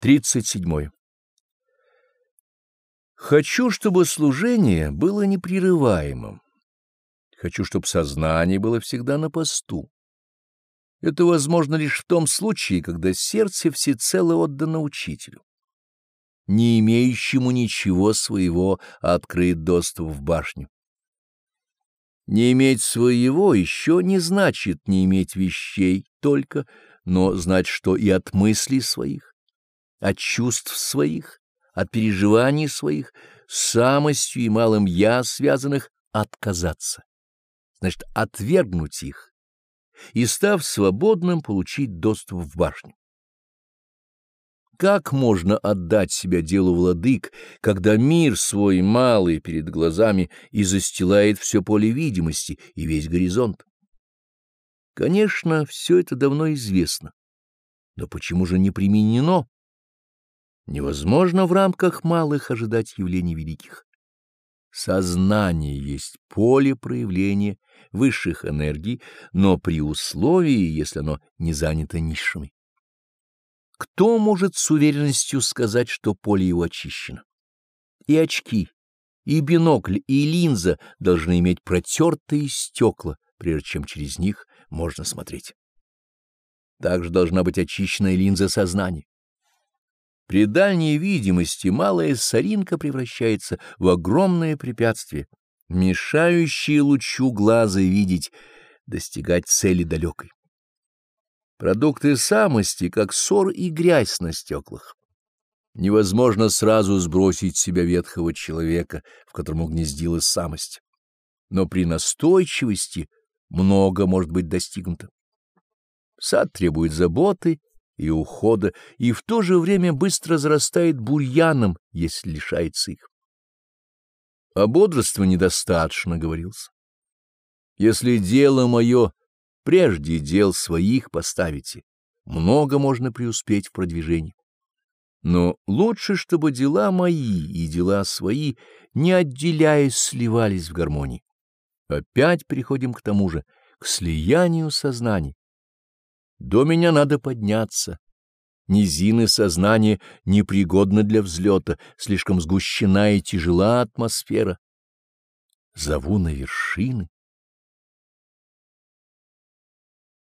37. Хочу, чтобы служение было непрерываемым. Хочу, чтобы сознание было всегда на посту. Это возможно лишь в том случае, когда сердце всецело отдано учителю. Не имеющему ничего своего открыт доступ в башню. Не иметь своего еще не значит не иметь вещей только, но знать, что и от мыслей своих от чувств своих, от переживаний своих, самостью и малым «я» связанных, отказаться. Значит, отвергнуть их и, став свободным, получить доступ в башню. Как можно отдать себя делу владык, когда мир свой малый перед глазами и застилает все поле видимости и весь горизонт? Конечно, все это давно известно. Но почему же не применено Невозможно в рамках малых ожидать явлений великих. Сознание есть поле проявления высших энергий, но при условии, если оно не занято низшими. Кто может с уверенностью сказать, что поле его очищено? И очки, и бинокль, и линза должны иметь протертые стекла, прежде чем через них можно смотреть. Также должна быть очищенная линза сознания. При дальней видимости малая соринка превращается в огромное препятствие, мешающее лучу глаза видеть, достигать цели далекой. Продукты самости, как ссор и грязь на стеклах. Невозможно сразу сбросить с себя ветхого человека, в котором угнездилась самость. Но при настойчивости много может быть достигнуто. Сад требует заботы и ухода, и в то же время быстро зарастает бурьяном, если лишается их. А бодрства недостаточно, говорился. Если дело мое прежде дел своих поставите, много можно преуспеть в продвижении. Но лучше, чтобы дела мои и дела свои, не отделяясь, сливались в гармонии. Опять приходим к тому же, к слиянию сознаний. До меня надо подняться. Низины сознания непригодны для взлета, слишком сгущена и тяжела атмосфера. Зову на вершины.